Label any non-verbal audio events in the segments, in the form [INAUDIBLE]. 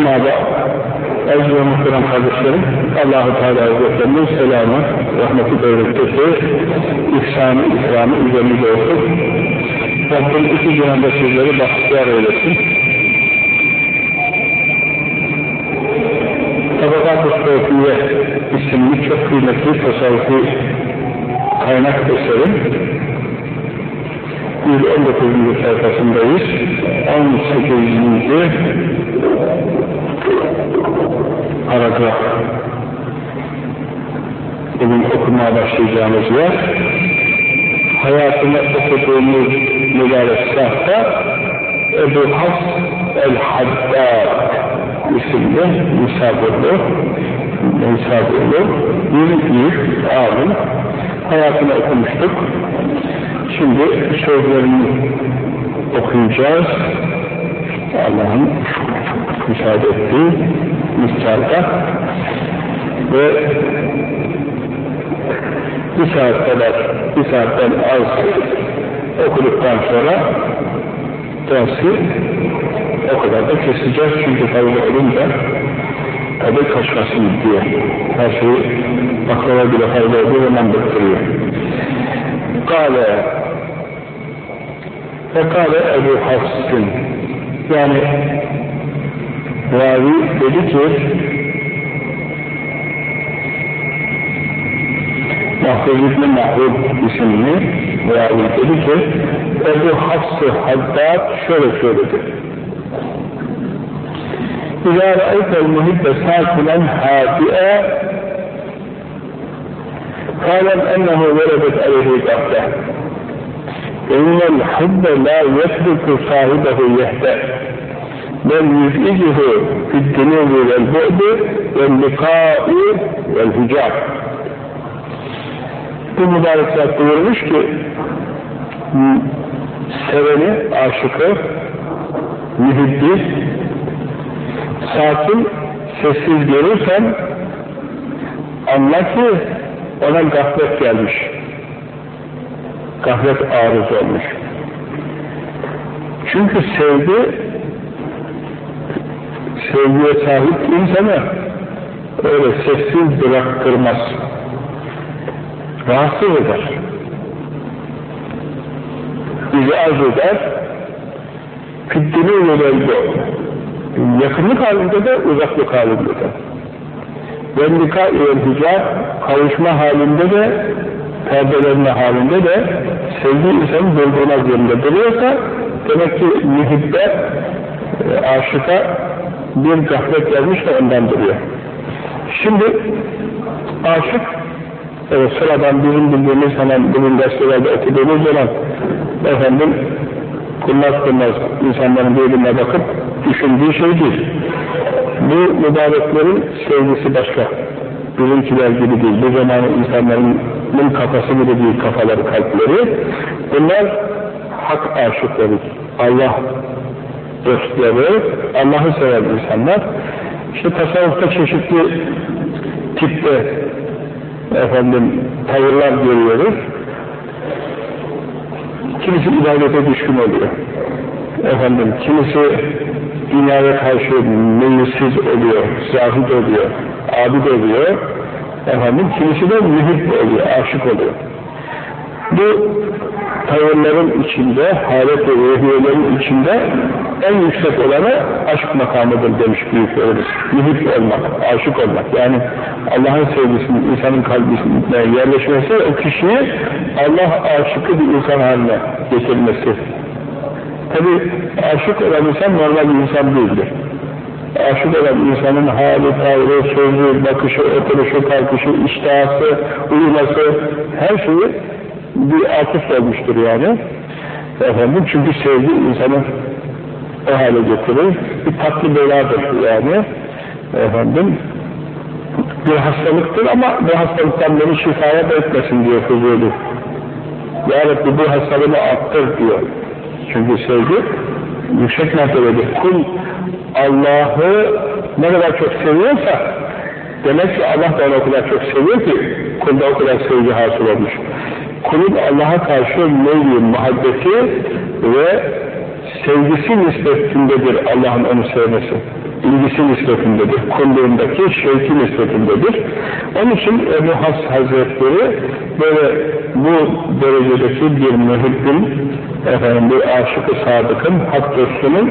Ama da aziz ve muhterem kardeşlerim Allah-u Teala Hazretlerinin selamı, rahmeti bereketi, ihsanı, ikramı üzerinize olsun. Rabbim iki cihanda sizleri bahtiyar eylesin. Tabakat-ı Sofiye isimli çok kıymetli tasavvufi kaynak eseri 119. sayfasındayız. 18. paragraf. Bugün okumaya başlayacağımız yer. Hayatını okuduğumuz mübarek sahta Ebu Hafs el-Haddad isimli misafirli, misafirli bir büyük alim hayatını okumuştuk. Şimdi sözlerini okuyacağız. Allah'ın müsaade ettiği miktarda ve bir saat kadar, bir saatten az okuduktan sonra dersi o kadar da keseceğiz. Çünkü fazla olunca tabi kaçmasın diye. Her şeyi baklava bile fazla olduğu zaman bıktırıyor. Kale. Fekale Ebu Hafs'ın yani ravi dedi ki Mahfuz İbni Mahfuz isimli ravi dedi ki Ebu Hafs-ı Haddad şöyle söyledi İzâ ra'aytel muhibbe sâkilen hâdi'e قالت أنه ولدت عليه قبله إن الحب لا يترك صاحبه bel yüficuhu fiddünubi vel bu'du vel likâ'i vel hücâb bu mübarek zat ki seveni, aşıkı mühibbi sakin sessiz görürsen anla ki ona gaflet gelmiş. Gaflet arız olmuş. Çünkü sevgi sevgiye sahip insanı öyle sessiz bıraktırmaz. Rahatsız eder. Bizi arz eder. Fiddini yöneldi. Yakınlık halinde de uzaklık halinde de. Vendika hicab kavuşma halinde de perdelenme halinde de sevgi insanı doldurmaz yerinde duruyorsa demek ki mühibbe e, aşıka bir gaflet gelmiş de ondan duruyor. Şimdi aşık evet sıradan bizim bildiğimiz hemen bugün gazetelerde okuduğumuz zaman efendim kurnaz kurnaz insanların birbirine bakıp düşündüğü şey değil. Bu mübareklerin sevgisi başka. Bizimkiler gibi değil. Bu zamanı insanların kafası gibi değil kafaları, kalpleri. Bunlar hak aşıkları. Allah dostları, Allah'ı seven insanlar. İşte tasavvufta çeşitli tipte efendim tavırlar görüyoruz. Kimisi ibadete düşkün oluyor. Efendim, kimisi dünyaya karşı meyilsiz oluyor, zahid oluyor, abid oluyor. Efendim, kimisi de mühib oluyor, aşık oluyor. Bu tavırların içinde, halet ve ruhiyelerin içinde en yüksek olanı aşk makamıdır demiş büyüklerimiz. Mühib olmak, aşık olmak. Yani Allah'ın sevgisinin insanın kalbine yerleşmesi o kişiyi Allah aşıkı bir insan haline getirmesi. Tabi aşık olan insan normal bir insan değildir. Aşık olan insanın hali, tavrı, sözü, bakışı, oturuşu, kalkışı, iştahı, uyuması, her şeyi bir atıf olmuştur yani. Efendim çünkü sevgi insanı o hale getirir. Bir tatlı beladır yani. Efendim bir hastalıktır ama bu hastalıktan beni şifaya da etmesin diyor Fuzuli. Ya Rabbi bu hastalığımı attır diyor. Çünkü sevgi yüksek mertebedir. Kul Allah'ı ne kadar çok seviyorsa Demek ki Allah da onu o kadar çok seviyor ki kulda o kadar sevgi hasıl olmuş. Kulun Allah'a karşı meyli, muhabbeti ve sevgisi nispetindedir Allah'ın onu sevmesi. İlgisi nispetindedir. Kulluğundaki şevki nispetindedir. Onun için Ebu Has Hazretleri böyle bu derecedeki bir mühibbin efendim bir aşık-ı sadıkın, hak dostunun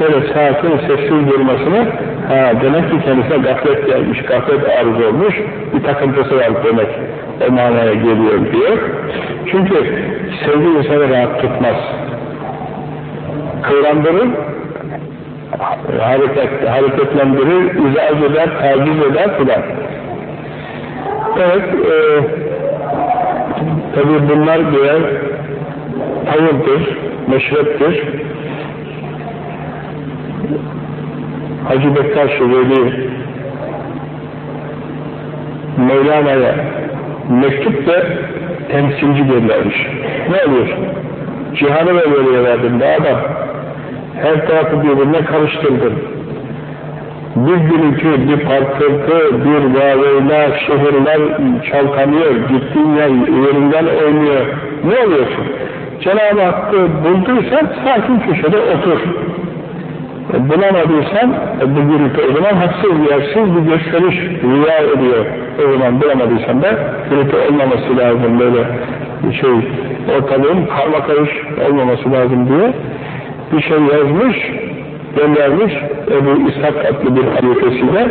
böyle sakin, sessiz durmasını ha, demek ki kendisine gaflet gelmiş, gaflet arız olmuş, bir takıntısı var demek o manaya geliyor diyor. Çünkü sevgi insanı rahat tutmaz. Kıvrandırır, hareket, hareketlendirir, izaz eder, taciz eder filan. Evet, e, tabi bunlar birer tavırdır, meşreptir. Hacı Bektaş Veli Mevlana'ya mektup da temsilci göndermiş. Ne oluyor? Cihanı ve veliye verdim be adam. Her tarafı birbirine karıştırdın. Bir gürültü, bir parkırtı, bir vaveyla, şehirler çalkanıyor, gittiğin yer yerinden oynuyor. Ne oluyorsun? Cenab-ı Hakk'ı bulduysan sakin köşede otur. E, bulamadıysan e, bu gürültü o zaman haksız yersiz bir gösteriş rüya ediyor. O zaman bulamadıysan da gürültü olmaması lazım böyle şey ortalığın karma karış olmaması lazım diye bir şey yazmış, göndermiş Ebu İshak adlı bir halifesiyle.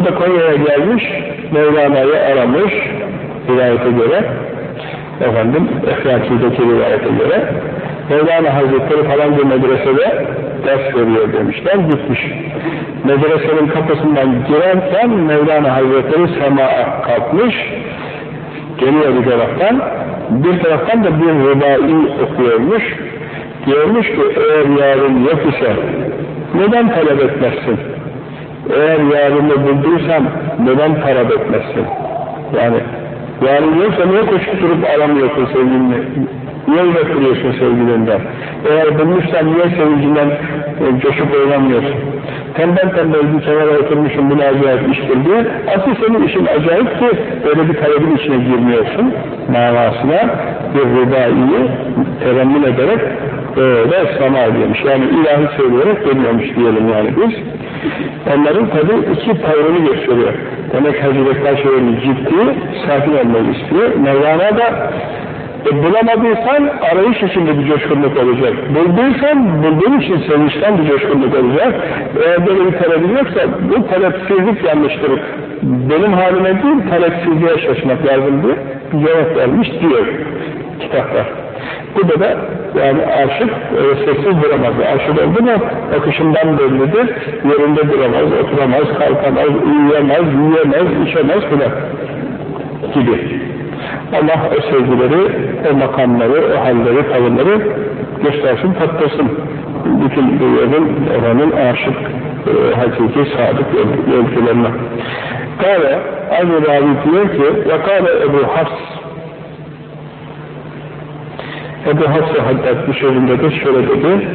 O da Konya'ya gelmiş, Mevlana'yı aramış rivayete göre efendim Eflaki'deki rivayete göre Mevlana Hazretleri falan bir medresede ders veriyor demişler, gitmiş. Medresenin kapısından girerken Mevlana Hazretleri semaya kalkmış, geliyor bir taraftan, bir taraftan da bir rıbai okuyormuş, diyormuş ki eğer yarın yok ise neden talep etmezsin? Eğer yarını bulduysan neden talep etmezsin? Yani yarın yoksa niye koşturup alamıyorsun sevgilinle? Niye uzak duruyorsun sevgilinden? Eğer bulmuşsan niye sevincinden e, coşup oynamıyorsun? Tembel tembel bir kenara oturmuşsun bu ne acayip iştir diye. Asıl senin işin acayip ki böyle bir talebin içine girmiyorsun manasına bir rıdaiyi teremmül ederek böyle sana diyormuş. Yani ilahi söyleyerek demiyormuş diyelim yani biz. Onların tabi iki tavrını gösteriyor. Demek Hacı Bektaş öyle ciddi, sakin olmayı istiyor. Mevlana da e, bulamadıysan arayış içinde bir coşkunluk olacak. Bulduysan bulduğun için sevinçten bir coşkunluk olacak. Eğer böyle bir talebin yoksa bu talepsizlik yanlıştır. Benim halime değil talepsizliğe şaşmak lazım diye bir cevap vermiş diyor kitaplar. Bu da yani aşık e, sessiz duramaz. Aşık oldu mu akışından bellidir. Yerinde duramaz, oturamaz, kalkamaz, uyuyamaz, yiyemez, içemez filan gibi. Allah o sevgileri, o makamları, o halleri, tavırları göstersin, tatlasın. Bütün dünyanın efendim aşık, e, hakiki, sadık ölçülerine. Kale, aynı ravi diyor ki, ve kâle Ebu Hafs, Ebu Hafs Haddad de şöyle dedi,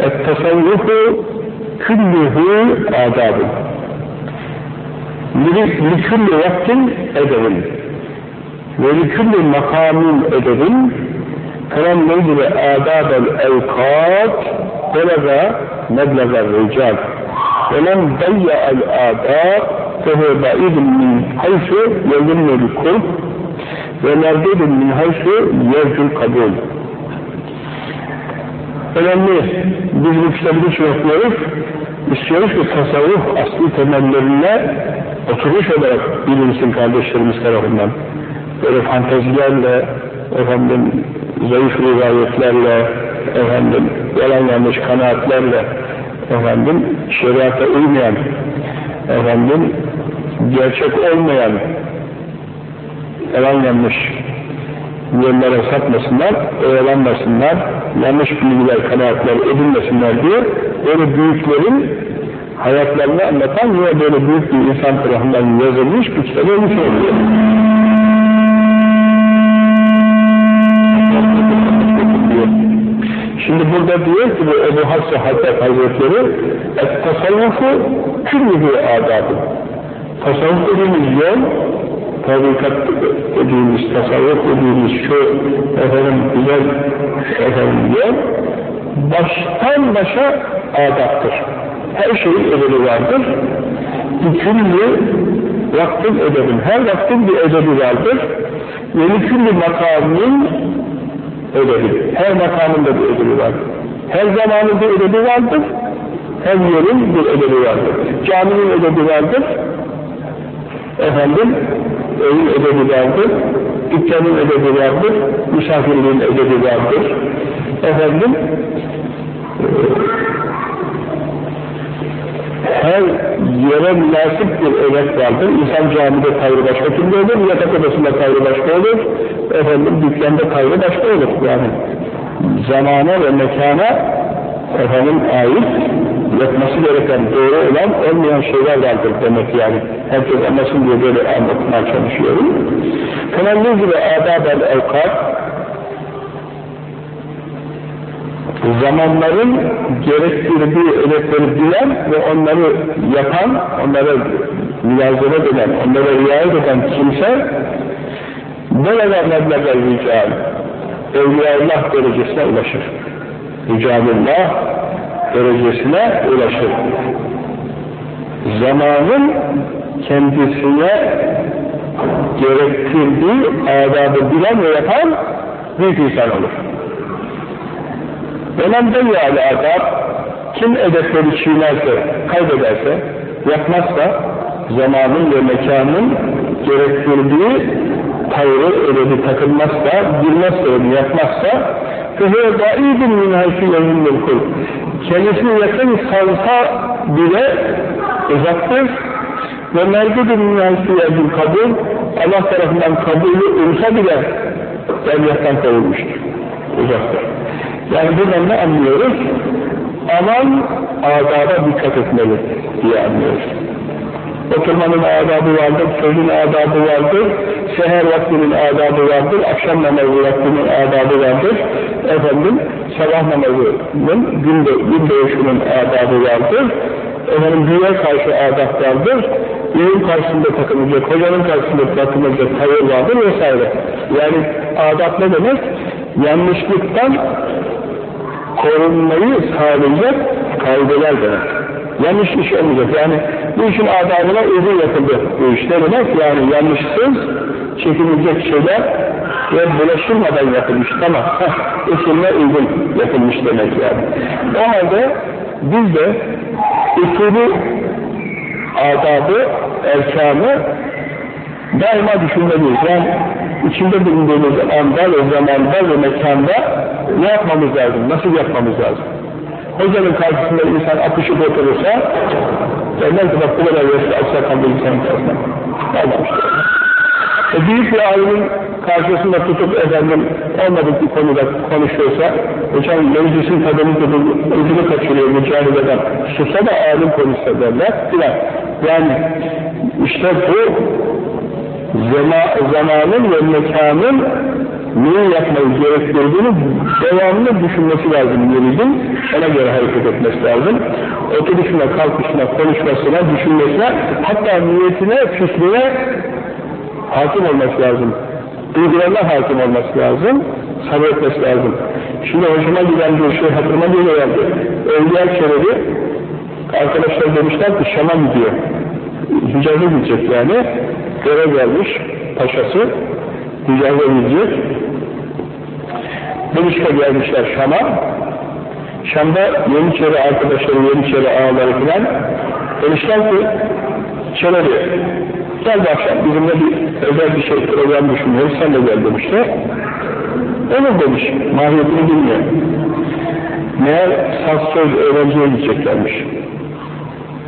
Et-tasavvufu küllühü adabın. Likülli vaktin edevin ve likülli makamin edebin falan neydi ve adabel evkat belaga meblaga rical. Ve men dayya'al adab fehu ba'idun min haysu yezunnu kurb ve merdudun min haysu yercul kabul. Önemli biz bu kitabı için okuyoruz istiyoruz ki tasavvuf asli temellerine oturmuş olarak bilinsin kardeşlerimiz tarafından böyle fantezilerle, efendim zayıf rivayetlerle, efendim yalan yanlış kanaatlerle, efendim şeriata uymayan, efendim gerçek olmayan yalan yanlış yönlere sapmasınlar, oyalanmasınlar, yanlış bilgiler, kanaatler edinmesinler diye böyle büyüklerin hayatlarını anlatan yine böyle büyük bir insan tarafından yazılmış bir kitabı olmuş oluyor. Şimdi burada diyor ki bu Ebu Hafsa Haddad Hazretleri tasavvufu küllühü adabı. Tasavvuf dediğimiz yol, tarikat dediğimiz, tasavvuf dediğimiz şu efendim güzel efendim yol, baştan başa adaptır. Her şeyin edebi vardır. Bütünlü vaktin edebin, her vaktin bir edebi vardır. Ve bütünlü makamın edebi, her makamın da bir edebi vardır. Her zamanın bir edebi vardır, her yerin bir edebi vardır. Caminin edebi vardır, efendim, evin edebi vardır, dükkanın edebi vardır, misafirliğin edebi vardır, efendim, her yere münasip bir edep vardır. İnsan camide tavrı başka türlü olur, yatak odasında tavrı başka olur, efendim dükkanda tavrı başka olur. Yani zamana ve mekana efendim ait yapması gereken, doğru olan, olmayan şeyler vardır demek yani. Herkes anlasın diye böyle anlatmaya çalışıyorum. Kanallı gibi adab-el evkat zamanların gerektirdiği bilen ve onları yapan, onlara mülazeme eden, onlara riayet eden kimse nereden mebleğe rical, Evliyaullah derecesine ulaşır. Ricalullah derecesine ulaşır. Zamanın kendisine gerektirdiği adabı bilen ve yapan büyük insan olur. Önemli yani adab, kim edepleri çiğnerse, kaybederse, yapmazsa, zamanın ve mekanın gerektirdiği tavrı öyle takılmazsa, bilmezse onu yapmazsa, فَهُوَ دَعِيدٌ مِنْ هَيْسُ يَهُمْ الْكُلْ Kendisini yakın salsa bile uzaktır ve merdudun münasiyedil kabul Allah tarafından kabulü olsa bile devletten kovulmuştur. Uzaktır. Yani buradan ne anlıyoruz? Aman adaba dikkat etmeli diye anlıyoruz. Oturmanın adabı vardır, sözün adabı vardır, seher vaktinin adabı vardır, akşam namazı vaktinin adabı vardır, efendim sabah namazının, gün, gün doğuşunun adabı vardır, efendim büyüye karşı adab vardır, düğün karşısında takılacak, kocanın karşısında takılacak tavır vardır vesaire. Yani adab ne demek? Yanlışlıktan korunmayı sağlayacak kaideler demek. Yanlış iş olmayacak. Yani bu işin adabına uygun yapıldı bu iş. Ne demek? Yani yanlışsız çekilecek şeyler ve bulaşılmadan yapılmış. Tamam. Usulüne uygun yapılmış demek yani. O halde biz de usulü adabı, erkanı daima düşünmeliyiz. Yani içinde bulunduğumuz anda ve zamanda ve mekanda ne yapmamız lazım, nasıl yapmamız lazım? Hocanın karşısında insan apışıp oturursa derler ki bak bu kadar yaşlı aksakallı insanın karşısında. Olmamıştır. E büyük bir alimin karşısında tutup efendim olmadık bir konuda konuşuyorsa hocam meclisin tadını tutup ucunu kaçırıyor mücadele eden susa da alim konuşsa derler filan. Yani işte bu zema, zamanın ve mekanın neyi yapmayı gerektirdiğini devamlı düşünmesi lazım müridin. Ona göre hareket etmesi lazım. Oturuşuna, kalkışına, konuşmasına, düşünmesine, hatta niyetine, fikrine hakim olması lazım. Duygularına hakim olması lazım. Sabretmesi lazım. Şimdi hoşuma giden bir şey hatırıma geliyor. Evliya Çelebi arkadaşlar demişler ki Şam'a gidiyor. Hicaz'a gidecek yani. Görev gelmiş paşası. Hicaz'a gidecek. Belişka gelmişler Şam'a. Şam'da Yeniçeri arkadaşları, Yeniçeri ağaları filan demişler ki Çelebi gel bu akşam bizimle bir özel bir şey program düşünüyoruz sen de gel demişler. Olur demiş. Mahiyetini bilmiyor. Meğer saz söz öğrenciye gideceklermiş.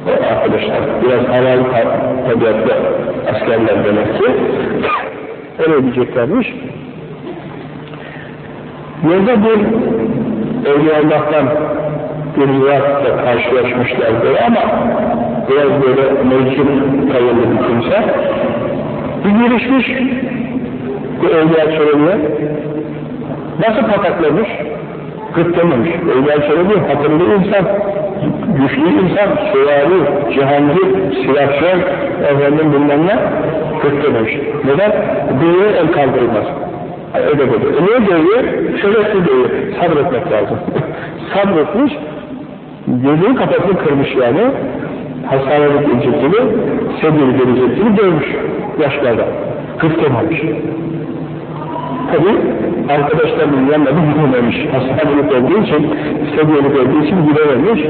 O arkadaşlar biraz havalı tabiatlı askerler demek ki öyle gideceklermiş. Yolda bir Evliyaullah'tan bir rivayatla karşılaşmışlardır ama biraz böyle mevcut tavırlı bir kimse bir girişmiş bu Evliya Çelebi'ye nasıl pataklamış? Gırt dememiş. Evliya Çelebi hatırlı insan güçlü insan, süvari, cihangir, silahşör, efendim bilmem ne, kırk Neden? Büyüğe el kaldırılmaz. Öyle böyle. E niye dövüyor? Şerefli dövüyor. Sabretmek lazım. [LAUGHS] Sabretmiş, gözünü kapatıp kırmış yani. Hastanelik incirtini, sediri gelecekini dövmüş yaşlarda. Kırk Tabi arkadaşlarının yanına bir gidememiş. Hastanelik olduğu için, sedyelik olduğu için gidememiş.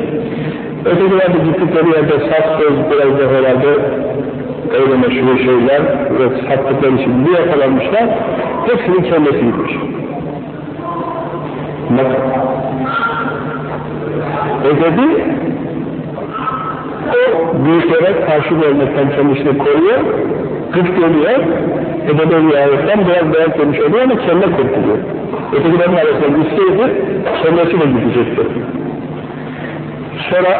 Ötekiler de gittikleri yerde saf söz biraz da herhalde öyle meşhur şeyler ve sattıkları için bir yakalanmışlar. Hepsinin kendisi gitmiş. Bak. Edebi o büyüklere karşı vermekten kendisini koruyor, gırt görüyor, edebi riayetten biraz dayak demiş oluyor ama kelle kurtuluyor. Ötekilerin arasında gitseydi, kellesi de gidecekti. Sonra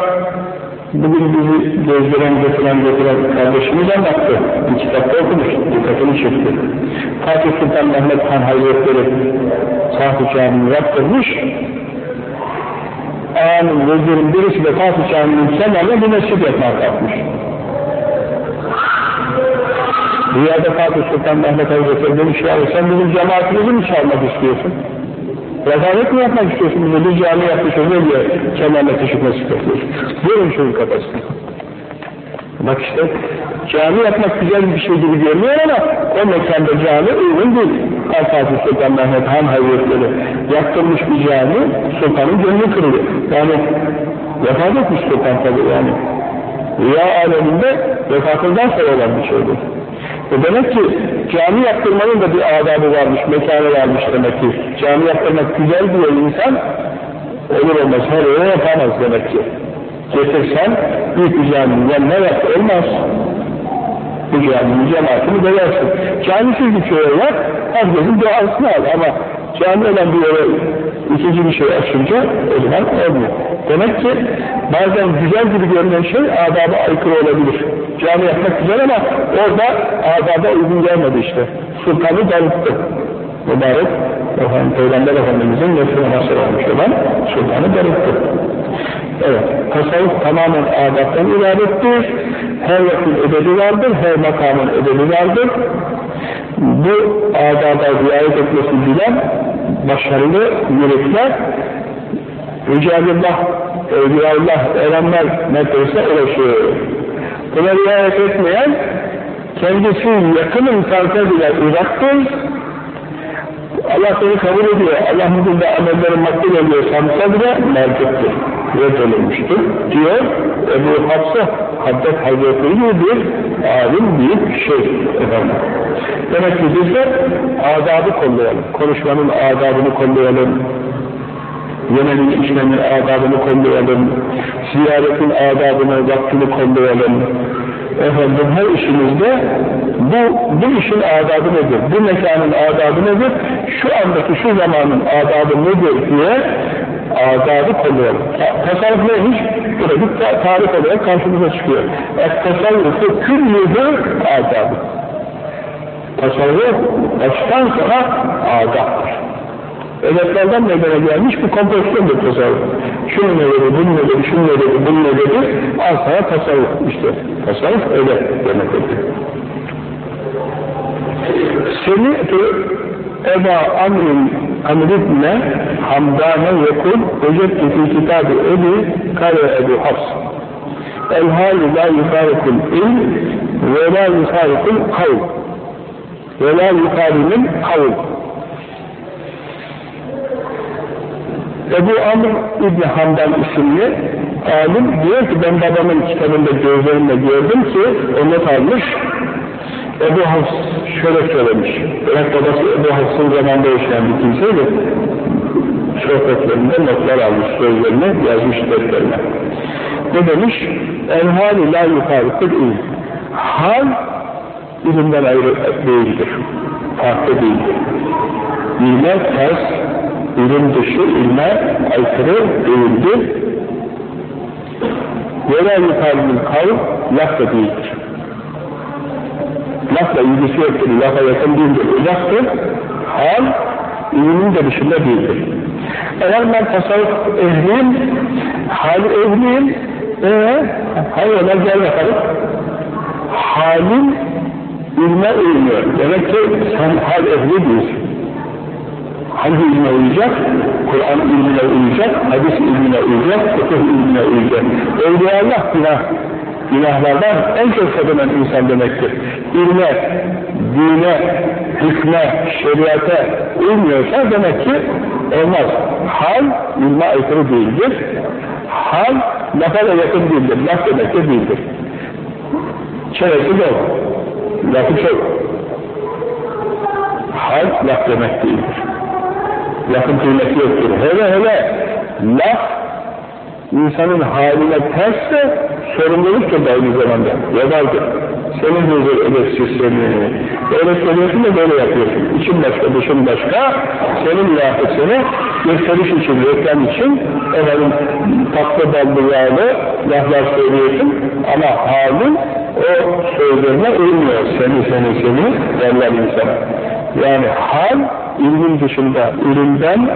bugün bizi gözleren getiren getiren kardeşimiz anlattı. Bir kitapta okumuş, dikkatini çekti. Fatih Sultan Mehmet Han Hazretleri Fatih Camii'ni yaptırmış. Ağanın, vezirin birisi de Fatih Camii'nin kenarına bir mescid yapmak yapmış. Rüyada Fatih Sultan Mehmet Hazretleri demiş ya sen bizim cemaatimizi mi çalmak istiyorsun? Rezalet mi yapmak istiyorsun? Bize bir cami yapmışız ne diye kenarına teşvikle sıkıyorsun? Buyurun şunun kafasını. Bak işte cami yapmak güzel bir şey gibi görünüyor ama o mekanda cami uygun değil. Fatih Sultan Mehmet Han Hazretleri yaptırmış bir cami sultanın gönlü kırılıyor. Yani vefat etmiş sultan tabi yani. Rüya aleminde vefatından sonra olan bir şeydir. E demek ki cami yaptırmanın da bir adabı varmış, mekanı varmış demek ki. Cami yaptırmak güzel diyor insan, olur olmaz her yere yapamaz demek ki. Getirsen büyük bir caminin yanına yap, olmaz. Bu caminin cemaatini döversin. Camisiz bir köye yap, herkesin duasını al ama cami olan bir yere ikinci bir şey açınca o zaman olmuyor. Demek ki bazen güzel gibi görünen şey adaba aykırı olabilir. Cami yapmak güzel ama orada adaba uygun gelmedi işte. Sultanı darıttı. Mübarek efendim, Peygamber Efendimiz'in nefsine hasır olmuş olan sultanı darıttı. Evet, tasavvuf tamamen adaptan ibarettir. Her vakit edebi vardır, her makamın edebi vardır. Bu adada riayet etmesi bilen başarılı yürekler Ricalullah, Evliyaullah, erenler neredeyse ulaşıyor. Buna riayet etmeyen kendisi yakın insansa bile uzaktır. Allah seni kabul ediyor. Allah müdürde amellerin makbul oluyor sansa bile mevcuttur. Reddolunmuştur. Diyor Ebu Hafsa Haddad Hazretleri gibi bir alim büyük şey efendim. Demek ki biz de adabı kollayalım. Konuşmanın adabını kollayalım yemenin içmenin adabını kollayalım, ziyaretin adabını, vaktini kollayalım. Efendim her işimizde bu, bu işin adabı nedir, bu mekanın adabı nedir, şu andaki şu zamanın adabı nedir diye adabı kollayalım. Tasavvuf neymiş? Burada bir tarif olarak karşımıza çıkıyor. Et-tasavvufu küllühü adabı. Tasavvuf baştan sonra adaptır edeplerden meydana gelmiş bir kompozisyondur tasavvuf. Şunu ne dedi, bunu ne dedi, şunu ne dedi, bunu ne dedi, al sana tasavvuf işte. Tasavvuf öyle demek oluyor. Semi'tu Eba Amr'in Amr'ibne Hamdane yekul Vecettu fi kitabı Ebi Kare Ebu Hafs El hâlü la yukarikul ilm ve la yukarikul kavl ve la yukarikul kavl Ebu Amr İbni Hamdan isimli alim diyor ki ben babamın kitabında gözlerimle gördüm ki o not almış. Ebu Hafs şöyle söylemiş. Evet babası Ebu Hafs'ın zamanında yaşayan bir kimseydi sohbetlerinde notlar almış sözlerini yazmış defterine. Ne demiş? El hali la yukarıkır ilim hal ilimden ayrı değildir farklı değildir ilme ters ilim dışı ilme aykırı değildir. Vela yukarının kavl laf da değildir. Lafla ilgisi yoktur, lafa yakın değildir, uzaktır. Hal ilimin de dışında değildir. Eğer ben tasavvuf ehliyim, hal ehliyim, Eee? Hayrola gel bakalım. Halin ilme uymuyor. Demek ki sen hal ehli değilsin. Hangi ilme uyacak? Kur'an ilmine uyacak, hadis ilmine uyacak, fıkıh ilmine uyacak. Evliyallah günah, günahlardan en çok kadınan insan demektir. İlme, dine, hükme, şeriate uymuyorsa demek ki olmaz. Hal ilme aykırı değildir. Hal lafa da yakın değildir. Laf demek de değildir. Çenesi yok. Lafı çok. Hal laf demek değildir. Lafın kıymeti yoktur. Hele hele laf insanın haline tersse sorumluluktur da aynı zamanda. Yabaldır. Senin huzur edepsiz seni. Öyle söylüyorsun da böyle yapıyorsun. İçin başka, dışın başka. Senin lafısını gösteriş için, reklam için efendim tatlı ballı laflar söylüyorsun ama halin o sözlerine uymuyor. Seni, seni, seni derler insana. Yani hal ilmin dışında, ilimden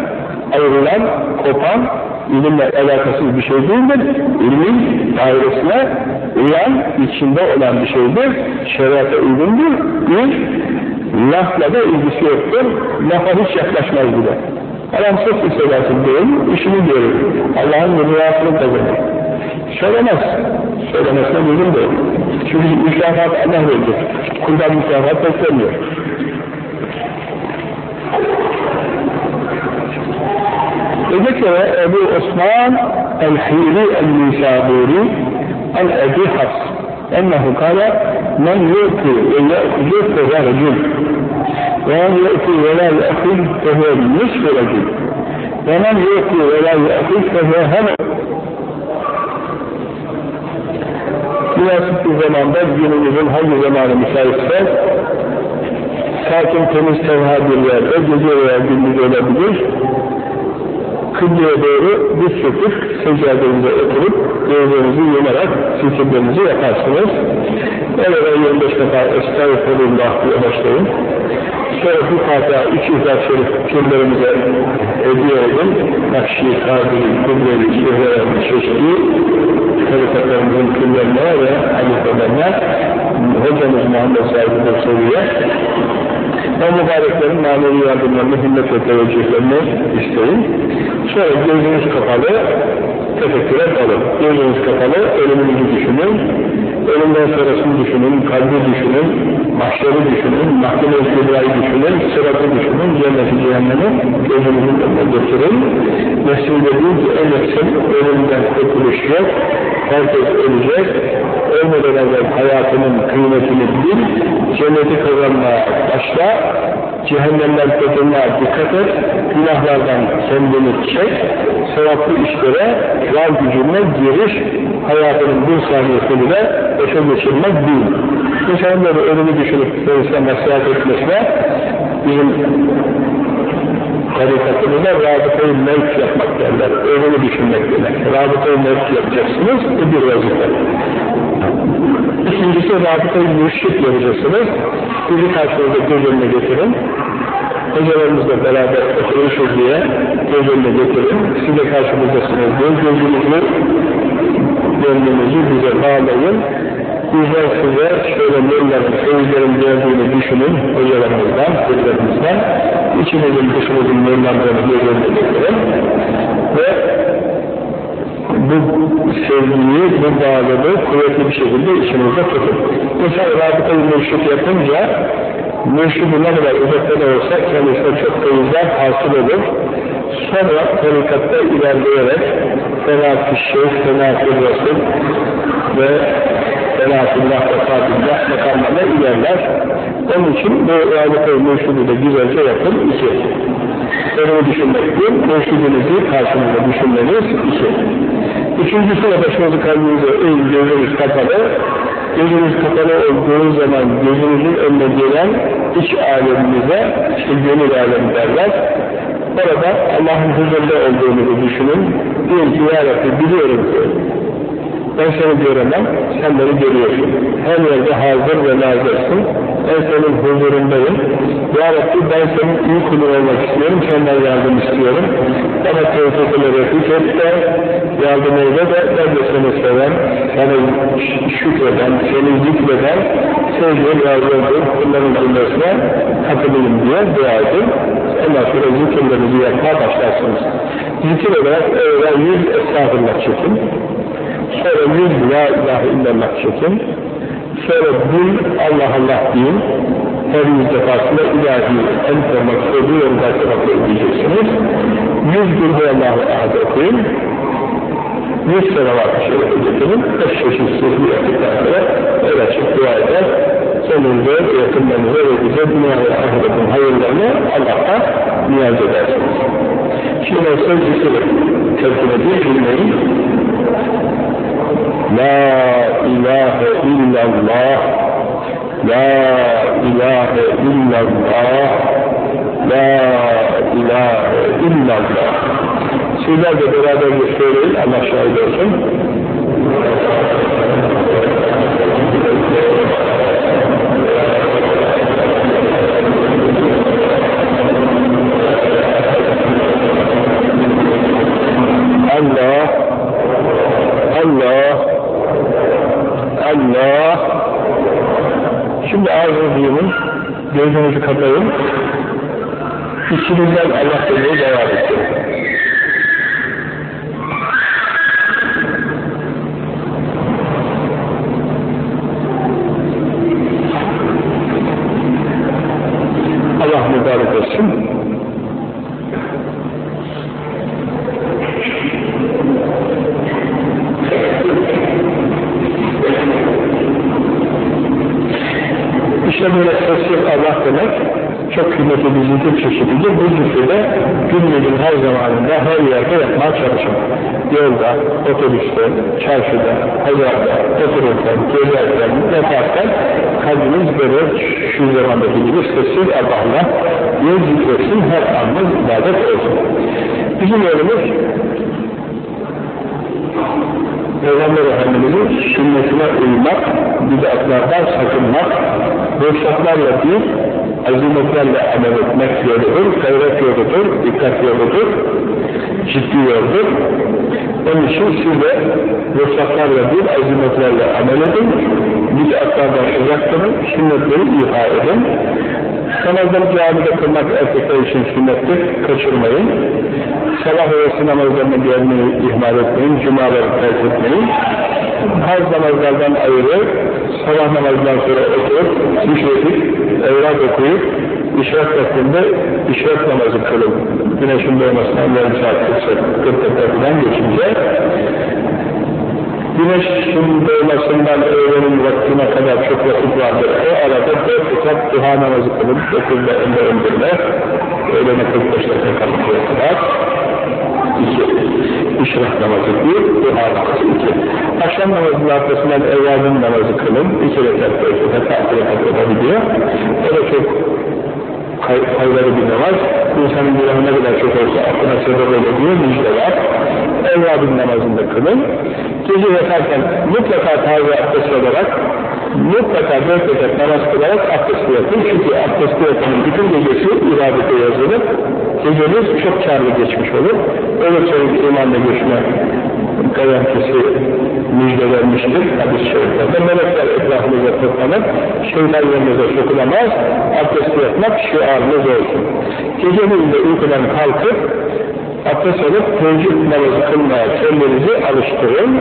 ayrılan, kopan, ilimle alakasız bir şey değildir. İlmin dairesine uyan, içinde olan bir şeydir. Şeriata uygundur. Bir, lafla da ilgisi yoktur. Lafa hiç yaklaşmaz bile. Adam sırf istedatsız değil, işini görür. Allah'ın rüyasını kazanır. Söylemez. Söylemesine uygun değil. Çünkü mükafat Allah verecek. Kuldan mükafat beklemiyor. وذكر أبو عثمان الحيري النسابوري عن أبي حفص أنه قال من يؤتي ويأخذ فهو رجل ومن يؤتي ولا يأخذ فهو نصف رجل ومن يؤتي ولا يأخذ فهو همل Bir zamanda günümüzün hangi zamanı müsaitse sakin temiz tenha bir yerde gece veya gündüz olabilir kıbleye doğru diz çöküp secdadenize oturup gözlerinizi yumarak sisirlerinizi yaparsınız. Evvela 25 defa estağfurullah diye başlayın. Sonra bu Fatiha, üç İzah Şerif türlerimize hediye edin. Nakşi, Kadri, Kudreli, Şehre, Çeşki, tarikatlarımızın türlerine ve halifelerine hocamız Muhammed Said Bursavi'ye o mübareklerin manevi yardımlarını, himmet ve teveccühlerini isteyin. Sonra gözünüz kapalı, tefekküre dalın. Gözünüz kapalı, ölümünüzü düşünün. Ölümden sonrasını düşünün, kalbi düşünün, mahşeri düşünün, mahkeme-i kübrayı düşünün, sıratı düşünün, cenneti cehennemi gözünüzün önüne getirin. Mesleği değil ki en yakın ölümden kurtuluş yok. Herkes ölecek. Ölmeden evvel hayatının kıymetini bil, cenneti kazanmaya başla, cehennemden kurtulmaya dikkat et, günahlardan kendini çek, sevaplı işlere, var gücüne giriş, hayatının bir saniyesini de boşa geçirmek değil. İnsanları ölümü düşünüp böylesine nasihat etmesine bizim tarikatımıza rabıtayı mevk yapmak derler. Ölümü düşünmek demek. Rabıtayı mevk yapacaksınız, bu bir vazife. İkincisi rabıtayı mürşit yapacaksınız. Bizi karşınıza göz önüne getirin. Hocalarımızla beraber oturuşuz diye göz önüne getirin. Siz de karşımızdasınız diye gözünüzü, gönlünüzü bize bağlayın. Bizler size şöyle nurların, seyirlerin geldiğini düşünün, hocalarımızdan, hocalarımızdan, içimizin dışımızın nurlandığını göz önüne getirin ve bu sevgiyi, bu bağlılığı kuvvetli bir şekilde içimizde tutun. Mesela rabıta-i mürşit yapınca mürşidi ne kadar uzakta olsa kendisine çok feyizler hasıl olur. Sonra tarikatta ilerleyerek Fenat-ı Şeyh, Fenat-ı Resul ve Fenat-ı Fatihullah makamlarına ilerler. Onun için bu rabıta-i mürşidi de güzelce yapın. İki. Önümü düşünmek bir, mürşidinizi karşınızda düşünmeniz iki. Üçüncüsü de başınızı kalbinize eğin, gözünüz kapalı. Gözünüz kapalı olduğu zaman gözünüzün önüne gelen iç aleminize, işte gönül alemi derler. Orada Allah'ın huzurunda olduğunuzu düşünün. Diyin ki ya Rabbi biliyorum ki Ben seni göremem, sen beni görüyorsun. Her yerde hazır ve nazırsın. Ben senin huzurundayım. Ya Rabbi ben senin iyi kulu olmak istiyorum, senden yardım istiyorum. Bana tevfikle refik et de, yardım eyle de, ben de seni seven, sana şükreden, seni zikreden, sevdiğim razı olduğum bunların cümlesine katılayım diye dua edin. Ondan sonra zikirlerinizi yapmaya başlarsınız. Zikir olarak evvela yüz estağfurullah çekin. Sonra yüz la ilahe illallah çekin. Sonra bin Allah Allah deyin. Her yüz defasında ilahi en formak söylüyor yolda tarafı ödeyeceksiniz. Yüz bin Allahu ahad okuyun. Yüz selavat-ı şerife getirin. Beş çeşit sözlü yaptıktan sonra öyle açık dua eder. Sonunda yakınlarınıza ve bize dünya ve ahiretin hayırlarını Allah'a niyaz edersiniz. Şimdi söz zikri terkin edin, bilmeyin. La ilahe illallah La ilahe illallah La ilahe illallah Sizler de beraber söyleyin Allah şahit olsun. Allah Allah Allah Şimdi ağzınızı yumun gözünüzü kapayın. İçinizden Allah demeye devam edin Allah mübarek olsun İşte böyle sessiz Allah demek çok kıymetli bir çeşididir. Bu zikri de günlüğün her zamanında her yerde yapmaya çalışın. Yolda, otobüste, çarşıda, pazarda, otururken, gezerken, yaparken kalbiniz böyle şu zamandaki gibi sessiz Allah'la diye zikretsin, her anımız ibadet olsun. Bizim yolumuz Peygamber Efendimiz'in sünnetine uymak, bid'atlardan sakınmak, ruhsatlarla değil, azimetlerle amel etmek yoludur, gayret yoludur, dikkat yoludur, ciddi yoldur. Onun için siz de ruhsatlarla değil, azimetlerle amel edin, bid'atlardan uzak durun, sünnetleri iha edin. Namazları camide kılmak erkekler için sünnettir, kaçırmayın. Sabah öğresi namazlarını görmeyi ihmal etmeyin, cumaları terk etmeyin. Farz namazlardan ayrı, sabah namazdan sonra oturup, zikredip, evrak okuyup, işrak vaktinde işrak namazı kılın. Güneşin doğmasından yarım saat 40 dakika geçince Güneşin doğmasından öğlenin vaktine kadar çok vakit vardır. O arada dört rekat duha namazı kılıp dokuzda önlerinde öğlene 45 dakika kadar iki. İşrak namazı bir, duha namazı iki. Akşam namazının arkasından evvadın namazı kılın. iki rekat rekat, altı rekat olabiliyor. O da çok faydalı bir namaz. İnsanın günahı ne kadar çok olsa aklına sebep oluyor, müjde var. Evvadın namazında kılın. Gece yatarken mutlaka taze abdest olarak mutlaka dört rekat namaz kılarak abdesti yapın. Çünkü abdesti yapmanın bütün gecesi ibadete yazılır. Geceniz çok karlı geçmiş olur. Öyle çocuk imanla geçme garantisi müjdelenmiştir hadis-i şeriflerde. Melekler etrafımıza toplanıp şeytan yanımıza sokulamaz. Abdesti yapmak şiarınız olsun. Geceniz de uykudan kalkıp abdest alıp teheccüd namazı kılmaya kendinizi alıştırın.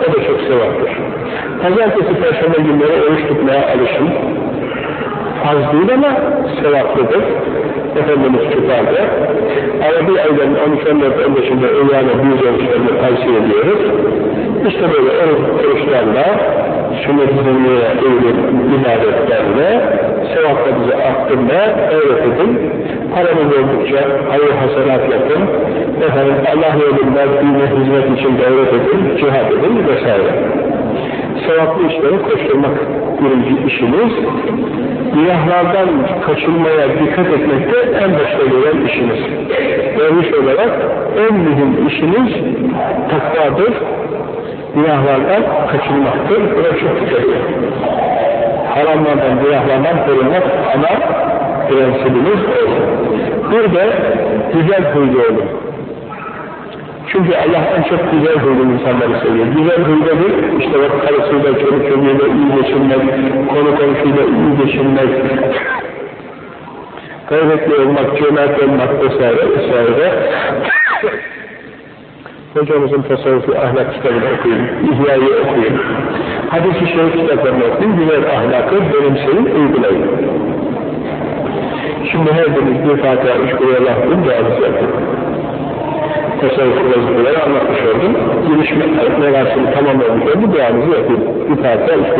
O da çok sevaptır. Pazartesi, perşembe günleri oruç tutmaya alışın. Az değil ama sevaplıdır. Efendimiz tutardı. Arabi ayların 13, 14, 15'inde öğlene büyük oruçlarını tavsiye ediyoruz. İşte böyle oruç, oruçlarla, sünnet-i eğilip ibadetlerle sevaplarınızı arttırmaya öğretin. Paranız oldukça hayır hasenat yapın. Efendim Allah yolunda dine hizmet için gayret edin, cihad edin vesaire. Sevaplı işleri koşturmak birinci işiniz. Günahlardan kaçınmaya dikkat etmekte en başta gelen işiniz. Derviş olarak en mühim işiniz takvadır. günahlardan kaçınmaktır. Bu da çok güzel. Haramlardan, günahlardan korunmak ana prensibimiz olsun. Bir de güzel huylu olun. Çünkü Allah en çok güzel huylu insanları seviyor. Güzel huy nedir? İşte bak karısıyla, çocuk çocuğuyla iyi geçinmek, konu komşuyla iyi geçinmek, gayretli olmak, cömert olmak vesaire vesaire. Hocamızın tasavvufi ahlak kitabını okuyun, İhya'yı okuyun. Hadis-i şerif kitaplarını okuyun, güzel ahlakı benimseyin, uygulayın. Şimdi her biriniz bir Fatiha, üç kuru Allah'ın duanızı yapın. Tasavvuf vazifeleri anlatmış oldum. Giriş merasimi tamamlamış oldu, duanızı yapın. Bir Fatiha, üç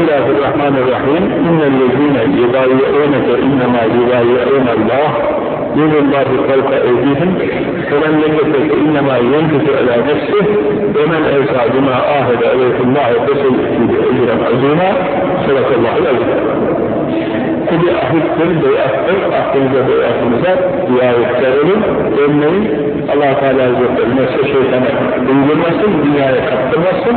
الله الرحمن الرحيم إن الذين يبايعونك إنما يبايعون الله من الله خلق أيديهم فمن يمسك إنما ينفق على نفسه ومن أوسع بما آهد عليه الله فسل أجرا عظيما صدق الله العظيم كل أحدكم بيأخذ أحدكم بيأخذ يا يكترلم أمي الله تعالى يزيد الناس شيطانا بالجنة dünyaya kaptırmasın,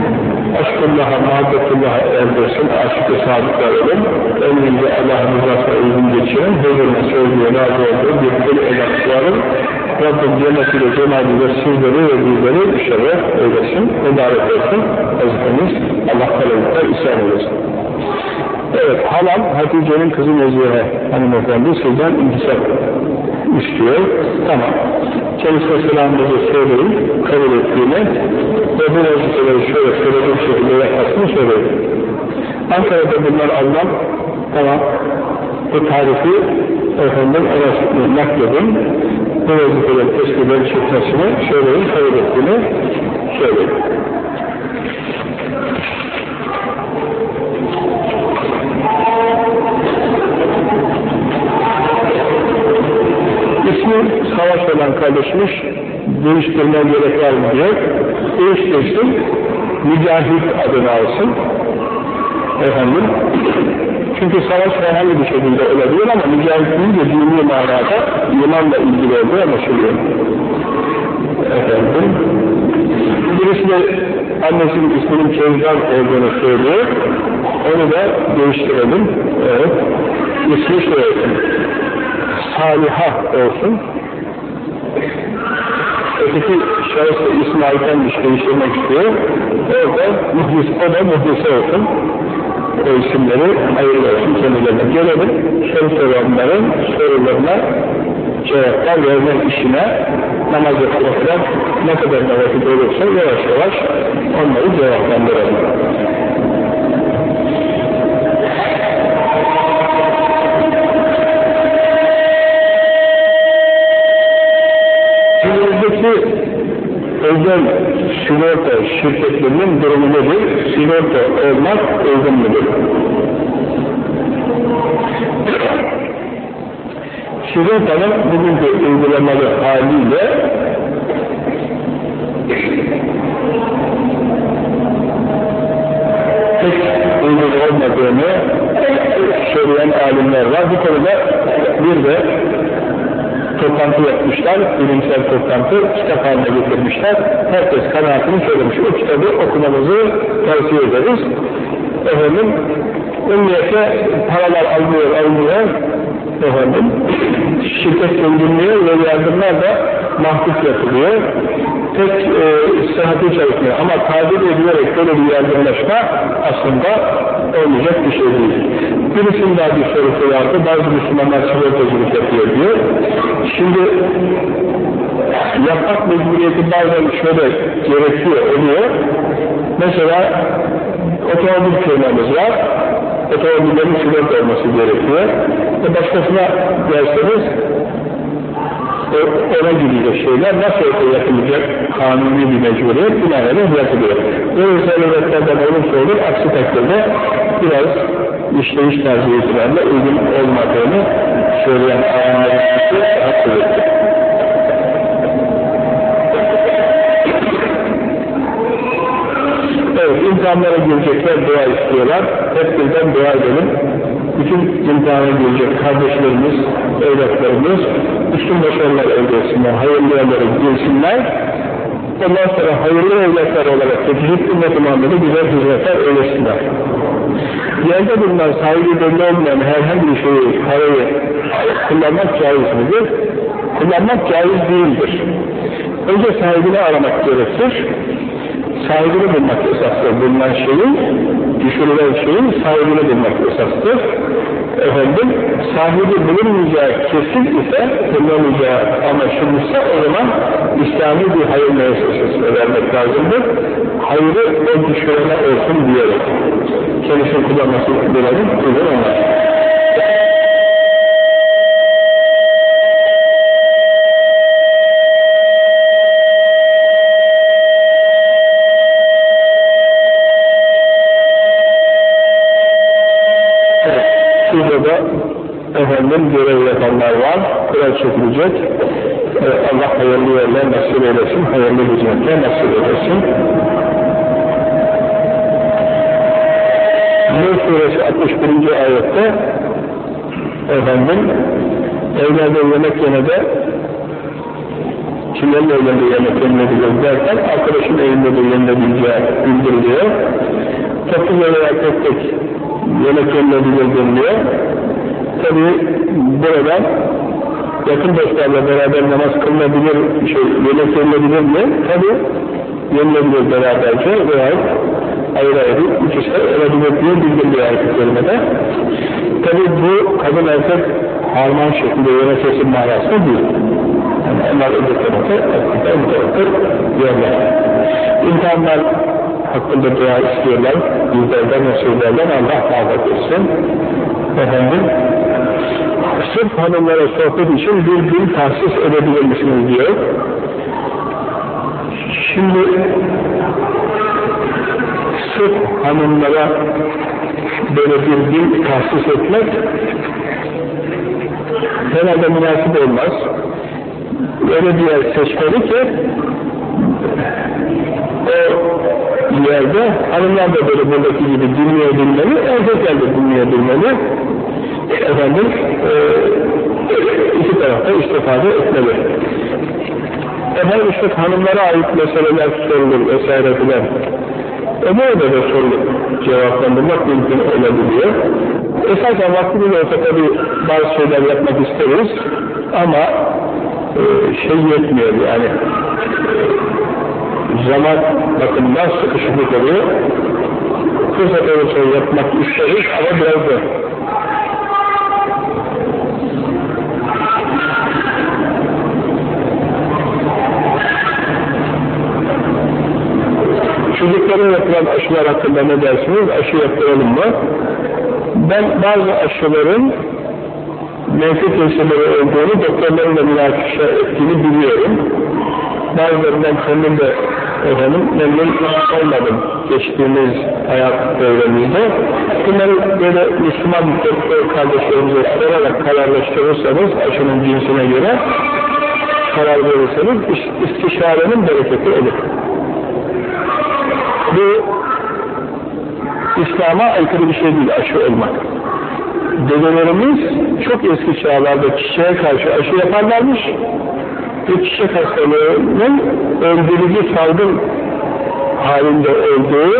Aşkullah'a, muhabbetullah'a erdirsin, aşk-ı sadıklar olun. Ömründe Allah'ın rızasına uygun geçirin, huzuruna söylüyor, razı olduğu bir kul evlatlarım. Rabbim cennetiyle cemaliyle sizleri ve bizleri şeref eylesin, mübarek olsun. Vazifemiz Allah kalıpta isyan eylesin. Evet, halam Hatice'nin kızı Nezihe hanımefendi sizden intisap istiyor. Tamam. Kendisine selamımızı söyleyin, kabul ettiğini ve bu vazifeleri şöyle söylediğim şekilde yapmasını söyleyin. Ankara'da bunlar almam, tamam. Bu tarifi efendim ona nakledin, bu vazifelerin eskilerin çıkmasını söyleyin, kabul ettiğini söyleyin. İsmi savaş olan kardeşimiz değiştirme gerek diye değiştirsin, mücahit adını alsın. Efendim, çünkü savaş herhangi bir şekilde olabilir ama mücahit deyince dini manada imanla ilgili olduğu anlaşılıyor. Efendim, birisi de annesinin isminin Kezban olduğunu söylüyor. Onu da değiştirelim. Evet. İsmi olsun. Saliha olsun. Öteki şahıs da İsmail'denmiş değiştirmek istiyor. Orada muhlis, o da muhlise olsun. O isimleri hayırlı olsun kendilerine. Gelelim soru soranların sorularına cevaplar verme işine namaz yapmaktan ne kadar vakit olursa yavaş yavaş onları cevaplandıralım. Özel sigorta şirketlerinin durumu nedir? Sigorta olmak uygun mudur? Sigortanın bugünkü uygulamalı haliyle pek uygun olmadığını söyleyen alimler var. Bu konuda bir de toplantı yapmışlar, bilimsel toplantı, kitap haline getirmişler. Herkes kanaatini söylemiş. O kitabı okumamızı tavsiye ederiz. Efendim, ümmiyete paralar almıyor, almıyor. efendim, şirket zenginliği ve yardımlar da mahkuk yapılıyor. Pek e, sıhhatli çalışmıyor ama tabir edilerek böyle bir yardımlaşma aslında olmayacak bir şey değil. Birisinin daha bir sorusu vardı, bazı Müslümanlar sigortacılık yapıyor diyor. Şimdi yapmak mecburiyeti bazen şöyle gerekiyor, oluyor. Mesela otomobil firmamız var, otomobillerin sigorta olması gerekiyor. E başkasına derseniz ona gidecek şeyler nasıl yapılacak kanuni bir mecburiyet binaenaleyh yapılıyor. Böyle zarurətlerden olursa olur, aksi takdirde biraz işleyiş tarzı itibariyle uygun olmadığını söyleyen alimlerin daha kuvvetli. Evet, imtihanlara girecekler, dua istiyorlar. Hep birden dua edelim. Bütün imtihana girecek kardeşlerimiz, evlatlarımız, üstün başarılar elde etsinler, hayırlı yerlere girsinler. Ondan sonra hayırlı evlatlar olarak yetişip ümmet-i Muhammed'e güzel hizmetler eylesinler. Yerde bulunan sahibi belli olmayan herhangi bir şeyi, parayı kullanmak caiz midir? Kullanmak caiz değildir. Önce sahibini aramak gerekir sahibini bulmak esastır. Bulunan şeyin, düşürülen şeyin sahibini bulmak esastır. Efendim, sahibi bulunmayacağı kesin ise, bulunmayacağı anlaşılmışsa o zaman İslami bir hayır müessesesine vermek lazımdır. Hayrı o düşürene olsun diyerek. Kendisini kullanması bilelim, uygun efendim görev yapanlar var, kural çekilecek. Ee, Allah hayırlı yerler nasip eylesin, hayırlı hizmetler nasip eylesin. Nur suresi 61. ayette efendim evlerde yemek yemede kimlerin evlerinde yemek yenilebilir derken arkadaşın evinde de yenilebileceği bildiriliyor. Toplu veya tek tek yemek yenilebilir deniliyor. Tabi burada yakın dostlarla beraber namaz kılınabilir, şey, yemek yenilebilir mi? Tabi yenilebilir beraberce veya ayrı ayrı ikisi olabilir diye bildiriliyor ayet-i. Tabi bu kadın erkek harman şeklinde yönetesin manası değil. Yani onlar öbür tarafı, bu tarafı diyorlar. İnsanlar hakkında dua istiyorlar, bizlerden ve söylerden Allah muhabbet etsin. Efendim, sırf hanımlara sohbet için bir gün tahsis edebilir misiniz diyor. Şimdi sırf hanımlara böyle bir gün tahsis etmek herhalde münasip olmaz. Öyle bir yer seçmeli ki o yerde hanımlar da böyle buradaki gibi dinleyebilmeli, erkekler de dinleyebilmeli efendim e, iki tarafta istifade etmeli. Efendim işte hanımlara ait meseleler sorulur vesaire filan. E burada da sorulur. Cevaplandırmak mümkün olabiliyor. Esasen vaktimiz olsa tabi bazı şeyler yapmak isteriz ama e, şey yetmiyor yani zaman bakımından sıkışıklık oluyor. Fırsat olursa yapmak isteriz ama biraz da Çocuklara yapılan aşılar hakkında ne dersiniz? Aşı yaptıralım mı? Ben bazı aşıların menfi tesirleri olduğunu doktorlarla münakaşa ettiğini biliyorum. Bazılarından kendim de efendim memnun olmadım geçtiğimiz hayat döneminde. Bunları böyle Müslüman doktor kardeşlerimize sorarak kararlaştırırsanız aşının cinsine göre karar verirseniz istişarenin bereketi olur bu İslam'a aykırı bir şey değil aşı olmak. Dedelerimiz çok eski çağlarda çiçeğe karşı aşı yaparlarmış ve çiçek hastalığının öldürücü salgın halinde olduğu,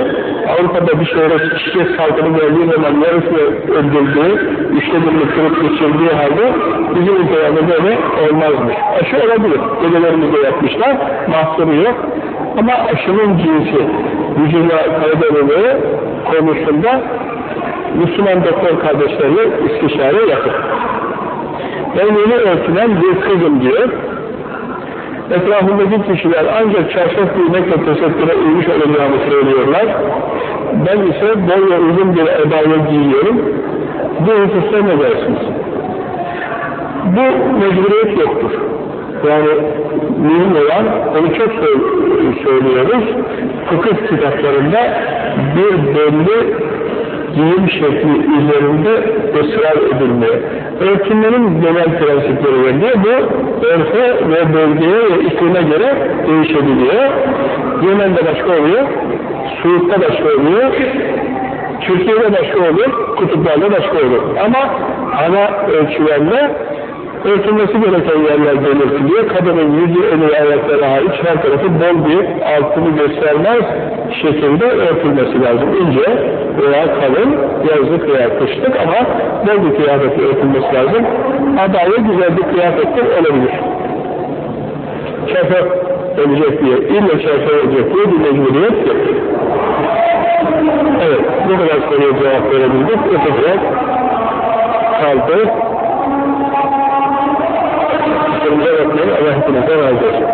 Avrupa'da bir şehre çiçek salgını geldiği zaman yarısını öldürdüğü, üçte birini kırıp geçirdiği halde bizim ülkelerde böyle olmazmış. Aşı olabilir. Dedelerimiz de yapmışlar. Mahsuru yok. Ama aşının cinsi, vücuda faydalı konusunda Müslüman doktor kardeşlerle istişare yapın. Ben yeni örtülen bir kızım diyor. Etrafındaki kişiler ancak çarşaf giymekle tesettüre uymuş olacağını söylüyorlar. Ben ise bol ve uzun bir ebaya giyiyorum. Bu hususta ne dersiniz? Bu mecburiyet yoktur. Yani mühim olan, onu çok söylüyoruz, fıkıh kitaplarında bir belli giyim şekli üzerinde ısrar edilmiyor. Örtünmenin genel prensipleri veriliyor. Bu örfe ve bölgeye ve iklime göre değişebiliyor. Yemen'de başka oluyor, Suud'da başka oluyor, Türkiye'de başka olur, kutuplarda başka olur. Ama ana ölçülerle örtülmesi gereken yerler belirtiliyor. Kadının yüzü, eli, ayakları hariç her tarafı bol bir altını göstermez şekilde örtülmesi lazım. İnce veya kalın, yazlık veya kışlık ama bol bir kıyafetle örtülmesi lazım. Adaya güzel bir kıyafettir olabilir. Çarşı olacak diye, illa çarşı olacak diye bir mecburiyet yok. Evet, bu kadar soruya cevap verebildik. Öteki kaldı. Kusurumuza bakmayın, Allah hepinize razı olsun.